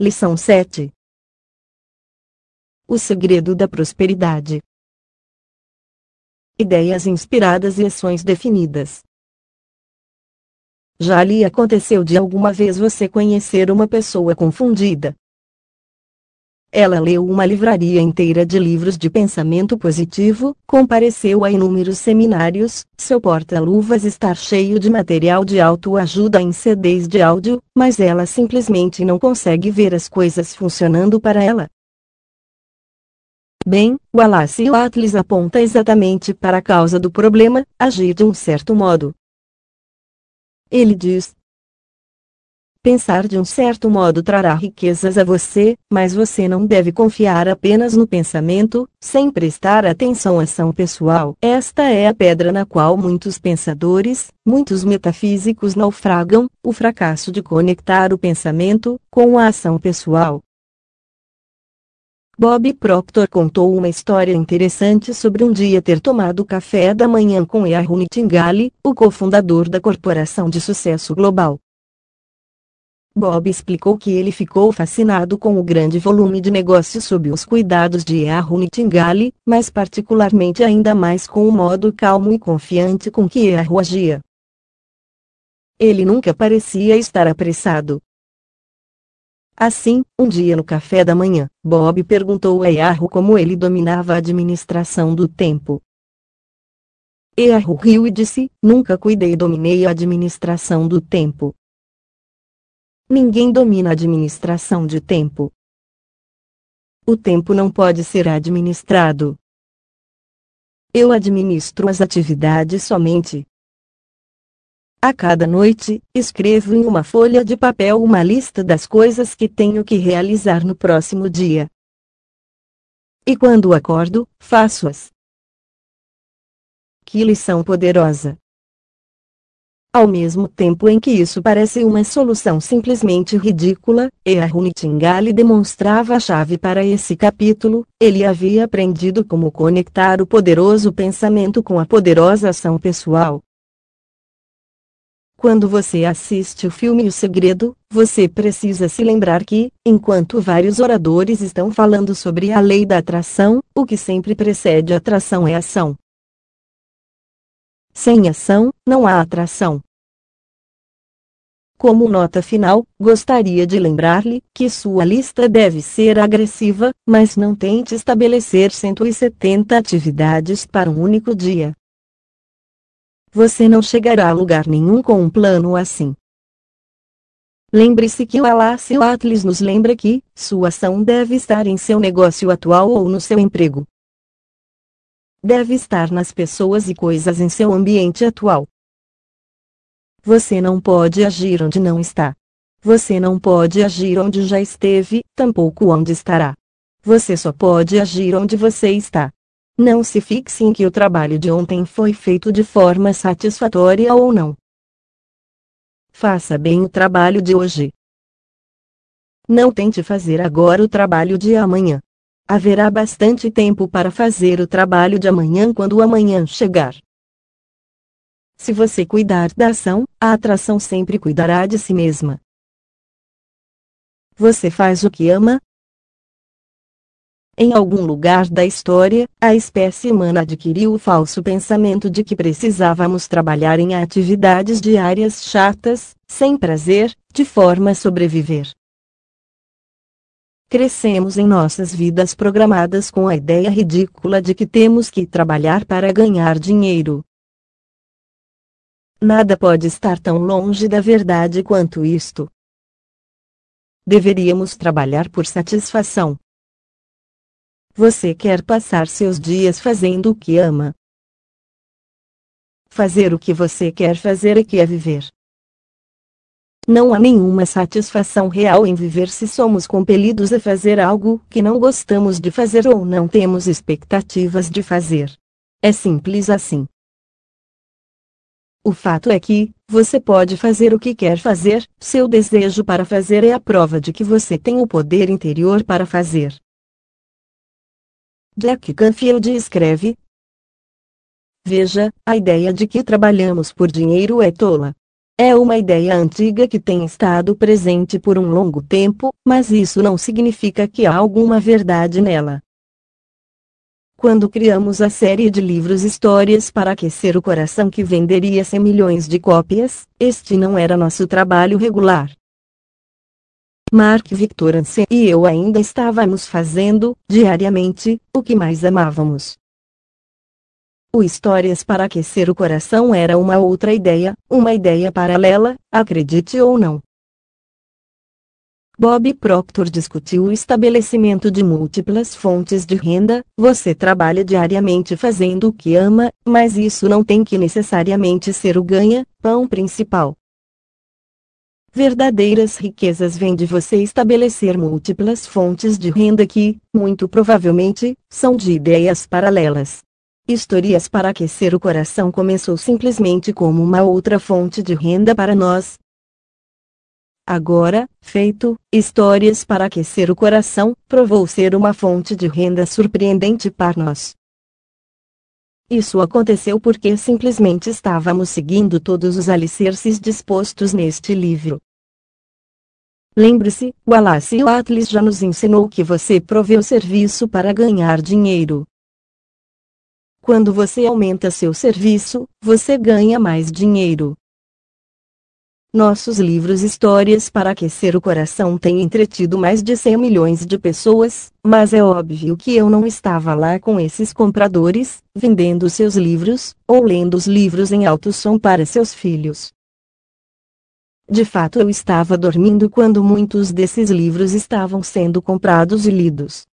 Lição 7 O segredo da prosperidade. Ideias inspiradas e ações definidas. Já lhe aconteceu de alguma vez você conhecer uma pessoa confundida? Ela leu uma livraria inteira de livros de pensamento positivo, compareceu a inúmeros seminários, seu porta-luvas está cheio de material de autoajuda em CDs de áudio, mas ela simplesmente não consegue ver as coisas funcionando para ela. Bem, Wallace Atlas aponta exatamente para a causa do problema, agir de um certo modo. Ele diz, Pensar de um certo modo trará riquezas a você, mas você não deve confiar apenas no pensamento, sem prestar atenção à ação pessoal. Esta é a pedra na qual muitos pensadores, muitos metafísicos naufragam, o fracasso de conectar o pensamento com a ação pessoal. Bob Proctor contou uma história interessante sobre um dia ter tomado café da manhã com Yahoo Nightingale, o cofundador da corporação de sucesso global. Bob explicou que ele ficou fascinado com o grande volume de negócios sob os cuidados de Yahoo Nightingale, mas particularmente ainda mais com o modo calmo e confiante com que Yahoo agia. Ele nunca parecia estar apressado. Assim, um dia no café da manhã, Bob perguntou a Yahoo como ele dominava a administração do tempo. Yahoo riu e disse, nunca cuidei e dominei a administração do tempo. Ninguém domina a administração de tempo. O tempo não pode ser administrado. Eu administro as atividades somente. A cada noite, escrevo em uma folha de papel uma lista das coisas que tenho que realizar no próximo dia. E quando acordo, faço-as. Que lição poderosa! Ao mesmo tempo em que isso parece uma solução simplesmente ridícula, Earl Nightingale demonstrava a chave para esse capítulo, ele havia aprendido como conectar o poderoso pensamento com a poderosa ação pessoal. Quando você assiste o filme O Segredo, você precisa se lembrar que, enquanto vários oradores estão falando sobre a lei da atração, o que sempre precede a atração é ação. Sem ação, não há atração. Como nota final, gostaria de lembrar-lhe que sua lista deve ser agressiva, mas não tente estabelecer 170 atividades para um único dia. Você não chegará a lugar nenhum com um plano assim. Lembre-se que o Alácio Atlas nos lembra que sua ação deve estar em seu negócio atual ou no seu emprego deve estar nas pessoas e coisas em seu ambiente atual. Você não pode agir onde não está. Você não pode agir onde já esteve, tampouco onde estará. Você só pode agir onde você está. Não se fixe em que o trabalho de ontem foi feito de forma satisfatória ou não. Faça bem o trabalho de hoje. Não tente fazer agora o trabalho de amanhã. Haverá bastante tempo para fazer o trabalho de amanhã quando o amanhã chegar. Se você cuidar da ação, a atração sempre cuidará de si mesma. Você faz o que ama? Em algum lugar da história, a espécie humana adquiriu o falso pensamento de que precisávamos trabalhar em atividades diárias chatas, sem prazer, de forma a sobreviver. Crescemos em nossas vidas programadas com a ideia ridícula de que temos que trabalhar para ganhar dinheiro. Nada pode estar tão longe da verdade quanto isto. Deveríamos trabalhar por satisfação. Você quer passar seus dias fazendo o que ama. Fazer o que você quer fazer é que é viver. Não há nenhuma satisfação real em viver se somos compelidos a fazer algo que não gostamos de fazer ou não temos expectativas de fazer. É simples assim. O fato é que, você pode fazer o que quer fazer, seu desejo para fazer é a prova de que você tem o poder interior para fazer. Jack Canfield escreve: Veja, a ideia de que trabalhamos por dinheiro é tola. É uma ideia antiga que tem estado presente por um longo tempo, mas isso não significa que há alguma verdade nela. Quando criamos a série de livros Histórias para Aquecer o Coração que venderia 100 milhões de cópias, este não era nosso trabalho regular. Mark Victor Hansen e eu ainda estávamos fazendo, diariamente, o que mais amávamos. O Histórias para Aquecer o Coração era uma outra ideia, uma ideia paralela, acredite ou não. Bob Proctor discutiu o estabelecimento de múltiplas fontes de renda. Você trabalha diariamente fazendo o que ama, mas isso não tem que necessariamente ser o ganha-pão principal. Verdadeiras riquezas vêm de você estabelecer múltiplas fontes de renda que, muito provavelmente, são de ideias paralelas. Histórias para aquecer o coração começou simplesmente como uma outra fonte de renda para nós. Agora, feito, Histórias para aquecer o coração provou ser uma fonte de renda surpreendente para nós. Isso aconteceu porque simplesmente estávamos seguindo todos os alicerces dispostos neste livro. Lembre-se, Wallace Atlas já nos ensinou que você provê o serviço para ganhar dinheiro. Quando você aumenta seu serviço, você ganha mais dinheiro. Nossos livros Histórias para Aquecer o Coração têm entretido mais de 100 milhões de pessoas, mas é óbvio que eu não estava lá com esses compradores, vendendo seus livros, ou lendo os livros em alto som para seus filhos. De fato, eu estava dormindo quando muitos desses livros estavam sendo comprados e lidos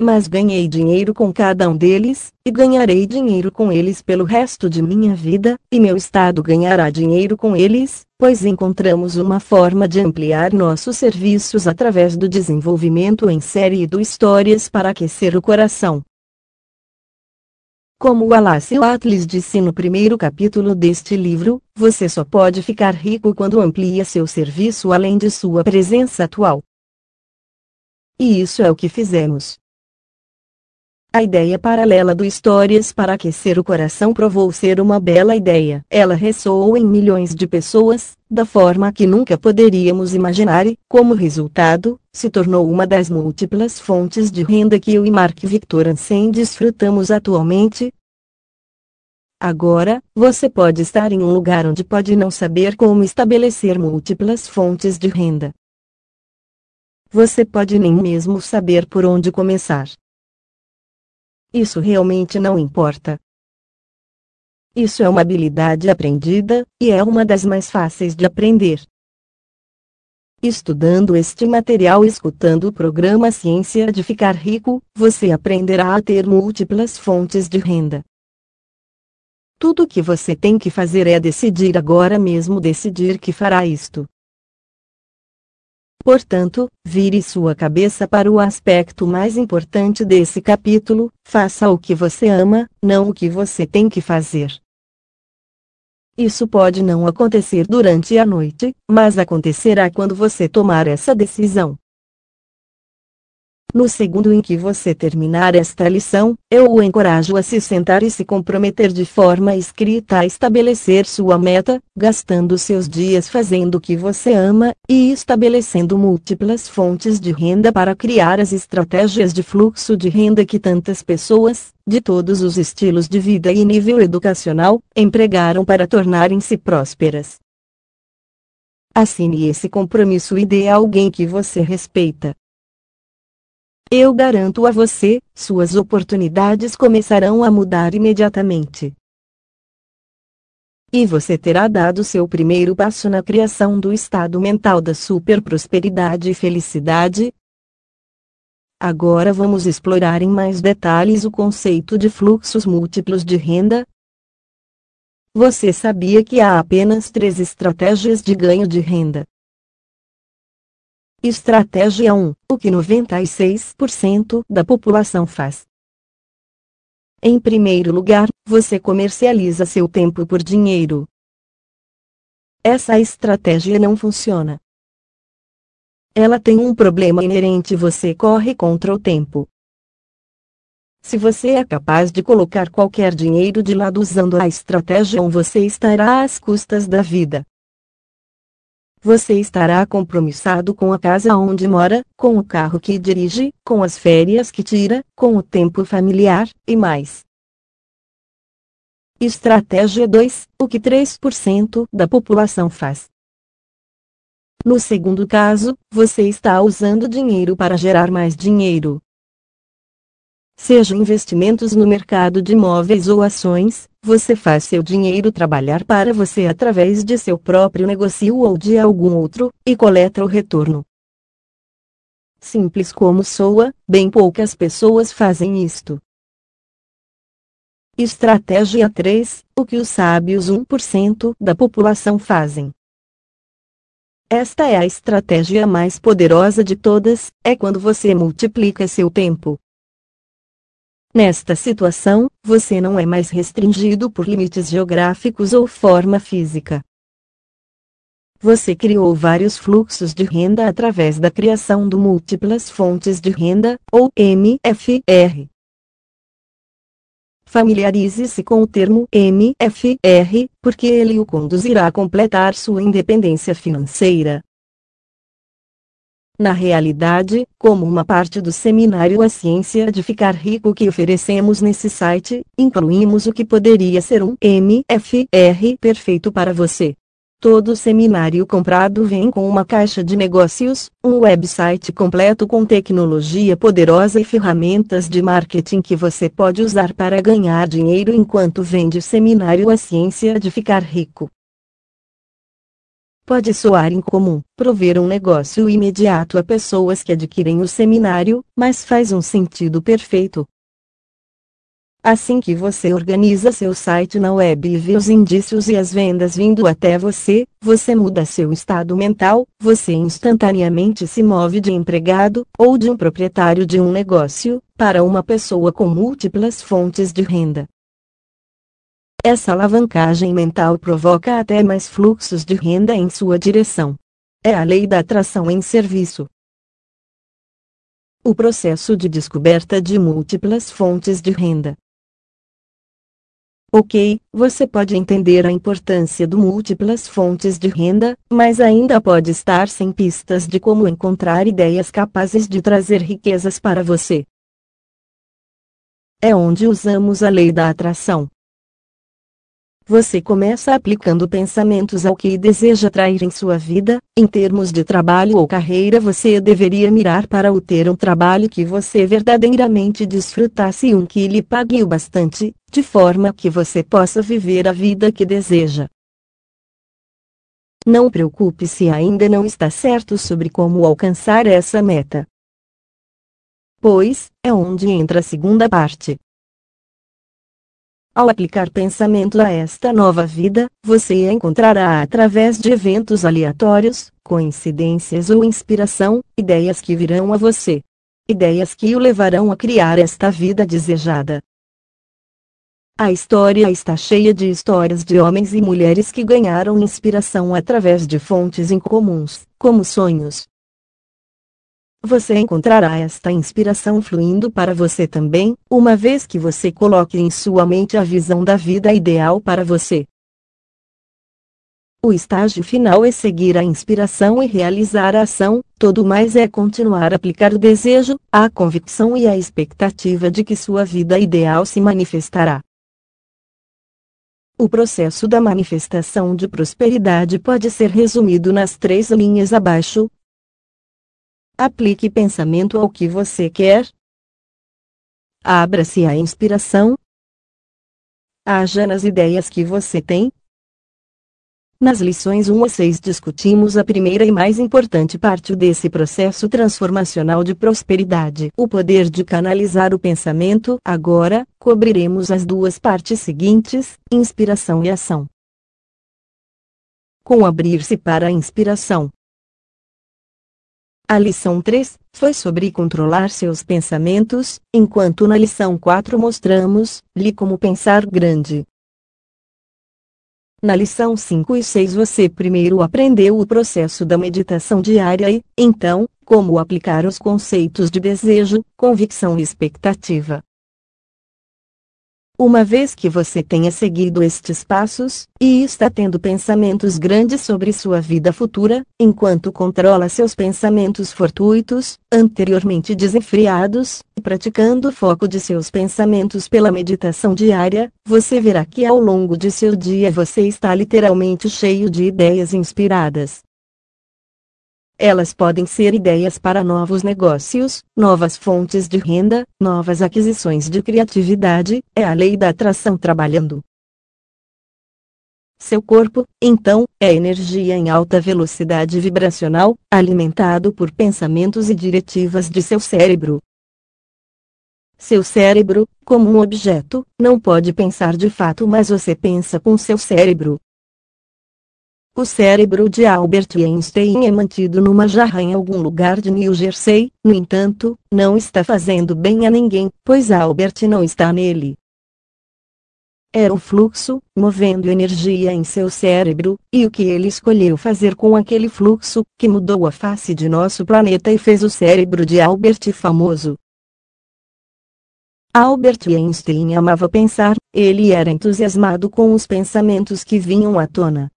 mas ganhei dinheiro com cada um deles, e ganharei dinheiro com eles pelo resto de minha vida, e meu Estado ganhará dinheiro com eles, pois encontramos uma forma de ampliar nossos serviços através do desenvolvimento em série do Histórias para Aquecer o Coração. Como Wallace Atlas disse no primeiro capítulo deste livro, você só pode ficar rico quando amplia seu serviço além de sua presença atual. E isso é o que fizemos. A ideia paralela do Histórias para Aquecer o Coração provou ser uma bela ideia. Ela ressoou em milhões de pessoas, da forma que nunca poderíamos imaginar e, como resultado, se tornou uma das múltiplas fontes de renda que eu e Mark Victor Hansen desfrutamos atualmente. Agora, você pode estar em um lugar onde pode não saber como estabelecer múltiplas fontes de renda. Você pode nem mesmo saber por onde começar. Isso realmente não importa. Isso é uma habilidade aprendida, e é uma das mais fáceis de aprender. Estudando este material e escutando o programa Ciência de Ficar Rico, você aprenderá a ter múltiplas fontes de renda. Tudo o que você tem que fazer é decidir agora mesmo decidir que fará isto. Portanto, vire sua cabeça para o aspecto mais importante desse capítulo: faça o que você ama, não o que você tem que fazer. Isso pode não acontecer durante a noite, mas acontecerá quando você tomar essa decisão. No segundo em que você terminar esta lição, eu o encorajo a se sentar e se comprometer de forma escrita a estabelecer sua meta, gastando seus dias fazendo o que você ama, e estabelecendo múltiplas fontes de renda para criar as estratégias de fluxo de renda que tantas pessoas, de todos os estilos de vida e nível educacional, empregaram para tornarem-se prósperas. Assine esse compromisso e dê a alguém que você respeita. Eu garanto a você, suas oportunidades começarão a mudar imediatamente. E você terá dado seu primeiro passo na criação do estado mental da superprosperidade e felicidade. Agora vamos explorar em mais detalhes o conceito de fluxos múltiplos de renda. Você sabia que há apenas três estratégias de ganho de renda? Estratégia 1: O que 96% da população faz. Em primeiro lugar, você comercializa seu tempo por dinheiro. Essa estratégia não funciona. Ela tem um problema inerente: você corre contra o tempo. Se você é capaz de colocar qualquer dinheiro de lado usando a estratégia 1, você estará às custas da vida. Você estará compromissado com a casa onde mora, com o carro que dirige, com as férias que tira, com o tempo familiar, e mais. Estratégia 2: O que 3% da população faz? No segundo caso, você está usando dinheiro para gerar mais dinheiro. Seja investimentos no mercado de imóveis ou ações, você faz seu dinheiro trabalhar para você através de seu próprio negócio ou de algum outro, e coleta o retorno. Simples como soa, bem poucas pessoas fazem isto. Estratégia 3: O que os sábios 1% da população fazem. Esta é a estratégia mais poderosa de todas, é quando você multiplica seu tempo. Nesta situação, você não é mais restringido por limites geográficos ou forma física. Você criou vários fluxos de renda através da criação de múltiplas fontes de renda, ou MFR. Familiarize-se com o termo MFR, porque ele o conduzirá a completar sua independência financeira. Na realidade, como uma parte do seminário A Ciência de Ficar Rico que oferecemos nesse site, incluímos o que poderia ser um MFR perfeito para você. Todo seminário comprado vem com uma caixa de negócios, um website completo com tecnologia poderosa e ferramentas de marketing que você pode usar para ganhar dinheiro enquanto vende seminário A Ciência de Ficar Rico. Pode soar incomum prover um negócio imediato a pessoas que adquirem o seminário, mas faz um sentido perfeito. Assim que você organiza seu site na web e vê os indícios e as vendas vindo até você, você muda seu estado mental, você instantaneamente se move de empregado, ou de um proprietário de um negócio, para uma pessoa com múltiplas fontes de renda. Essa alavancagem mental provoca até mais fluxos de renda em sua direção. É a lei da atração em serviço. O processo de descoberta de múltiplas fontes de renda. Ok, você pode entender a importância de múltiplas fontes de renda, mas ainda pode estar sem pistas de como encontrar ideias capazes de trazer riquezas para você. É onde usamos a lei da atração. Você começa aplicando pensamentos ao que deseja atrair em sua vida, em termos de trabalho ou carreira você deveria mirar para o ter um trabalho que você verdadeiramente desfrutasse e um que lhe pague o bastante, de forma que você possa viver a vida que deseja. Não preocupe se ainda não está certo sobre como alcançar essa meta. Pois, é onde entra a segunda parte. Ao aplicar pensamento a esta nova vida, você encontrará através de eventos aleatórios, coincidências ou inspiração, ideias que virão a você. Ideias que o levarão a criar esta vida desejada. A história está cheia de histórias de homens e mulheres que ganharam inspiração através de fontes incomuns, como sonhos, você encontrará esta inspiração fluindo para você também, uma vez que você coloque em sua mente a visão da vida ideal para você. O estágio final é seguir a inspiração e realizar a ação, todo mais é continuar a aplicar o desejo, a convicção e a expectativa de que sua vida ideal se manifestará. O processo da manifestação de prosperidade pode ser resumido nas três linhas abaixo, Aplique pensamento ao que você quer. Abra-se à inspiração. Haja nas ideias que você tem. Nas lições 1 a 6 discutimos a primeira e mais importante parte desse processo transformacional de prosperidade, o poder de canalizar o pensamento. Agora, cobriremos as duas partes seguintes, inspiração e ação. Com abrir-se para a inspiração, a lição 3 foi sobre controlar seus pensamentos, enquanto na lição 4 mostramos-lhe como pensar grande. Na lição 5 e 6 você primeiro aprendeu o processo da meditação diária e, então, como aplicar os conceitos de desejo, convicção e expectativa. Uma vez que você tenha seguido estes passos, e está tendo pensamentos grandes sobre sua vida futura, enquanto controla seus pensamentos fortuitos, anteriormente desenfreados, praticando o foco de seus pensamentos pela meditação diária, você verá que ao longo de seu dia você está literalmente cheio de ideias inspiradas. Elas podem ser ideias para novos negócios, novas fontes de renda, novas aquisições de criatividade, é a lei da atração trabalhando. Seu corpo, então, é energia em alta velocidade vibracional, alimentado por pensamentos e diretivas de seu cérebro. Seu cérebro, como um objeto, não pode pensar de fato, mas você pensa com seu cérebro. O cérebro de Albert Einstein é mantido numa jarra em algum lugar de New Jersey, no entanto, não está fazendo bem a ninguém, pois Albert não está nele. Era o fluxo, movendo energia em seu cérebro, e o que ele escolheu fazer com aquele fluxo, que mudou a face de nosso planeta e fez o cérebro de Albert famoso. Albert Einstein amava pensar, ele era entusiasmado com os pensamentos que vinham à tona.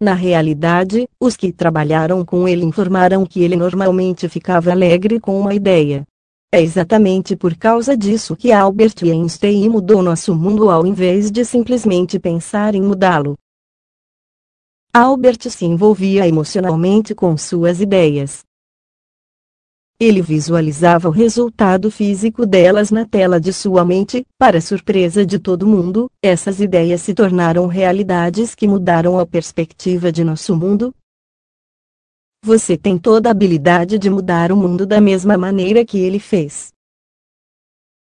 Na realidade, os que trabalharam com ele informaram que ele normalmente ficava alegre com uma ideia. É exatamente por causa disso que Albert Einstein mudou nosso mundo ao invés de simplesmente pensar em mudá-lo. Albert se envolvia emocionalmente com suas ideias. Ele visualizava o resultado físico delas na tela de sua mente, para surpresa de todo mundo, essas ideias se tornaram realidades que mudaram a perspectiva de nosso mundo. Você tem toda a habilidade de mudar o mundo da mesma maneira que ele fez.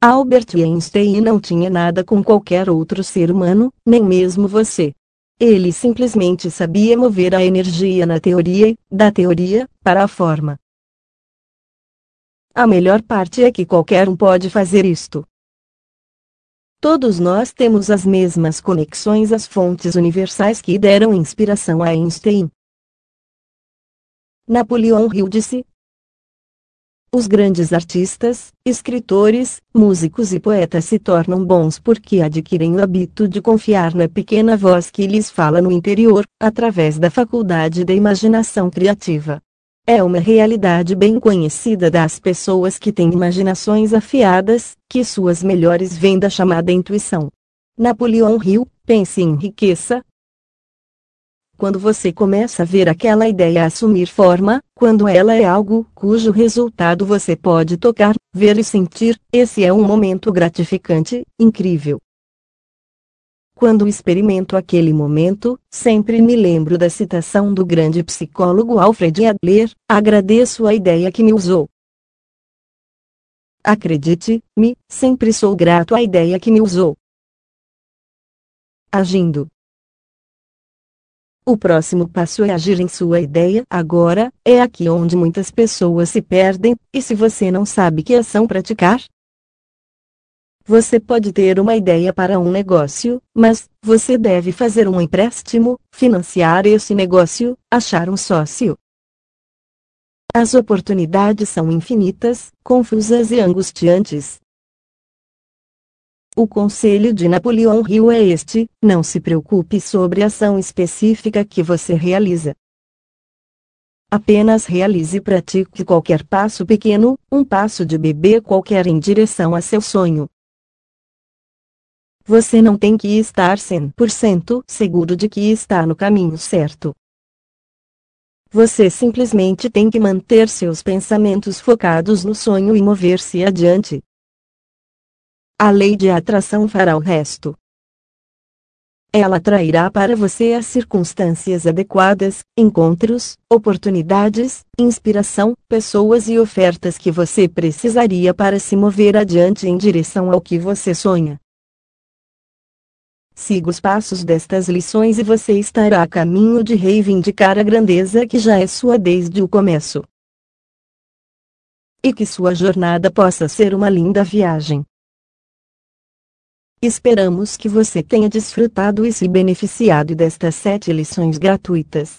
Albert Einstein não tinha nada com qualquer outro ser humano, nem mesmo você. Ele simplesmente sabia mover a energia na teoria, da teoria, para a forma. A melhor parte é que qualquer um pode fazer isto. Todos nós temos as mesmas conexões às fontes universais que deram inspiração a Einstein. Napoleão Hill disse: Os grandes artistas, escritores, músicos e poetas se tornam bons porque adquirem o hábito de confiar na pequena voz que lhes fala no interior, através da faculdade da imaginação criativa. É uma realidade bem conhecida das pessoas que têm imaginações afiadas, que suas melhores vêm da chamada intuição. Napoleão Hill, pense em riqueza. Quando você começa a ver aquela ideia assumir forma, quando ela é algo cujo resultado você pode tocar, ver e sentir, esse é um momento gratificante, incrível. Quando experimento aquele momento, sempre me lembro da citação do grande psicólogo Alfred Adler: agradeço a ideia que me usou. Acredite-me, sempre sou grato à ideia que me usou. Agindo. O próximo passo é agir em sua ideia. Agora, é aqui onde muitas pessoas se perdem, e se você não sabe que ação praticar, você pode ter uma ideia para um negócio, mas você deve fazer um empréstimo, financiar esse negócio, achar um sócio. As oportunidades são infinitas, confusas e angustiantes. O conselho de Napoleão Hill é este: não se preocupe sobre a ação específica que você realiza. Apenas realize e pratique qualquer passo pequeno, um passo de bebê qualquer em direção a seu sonho. Você não tem que estar 100% seguro de que está no caminho certo. Você simplesmente tem que manter seus pensamentos focados no sonho e mover-se adiante. A lei de atração fará o resto. Ela trairá para você as circunstâncias adequadas, encontros, oportunidades, inspiração, pessoas e ofertas que você precisaria para se mover adiante em direção ao que você sonha. Siga os passos destas lições e você estará a caminho de reivindicar a grandeza que já é sua desde o começo. E que sua jornada possa ser uma linda viagem. Esperamos que você tenha desfrutado e se beneficiado destas sete lições gratuitas.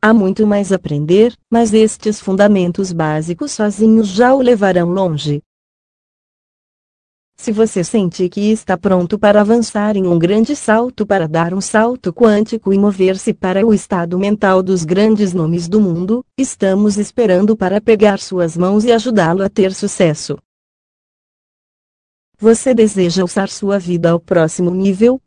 Há muito mais a aprender, mas estes fundamentos básicos sozinhos já o levarão longe. Se você sente que está pronto para avançar em um grande salto para dar um salto quântico e mover-se para o estado mental dos grandes nomes do mundo, estamos esperando para pegar suas mãos e ajudá-lo a ter sucesso. Você deseja alçar sua vida ao próximo nível,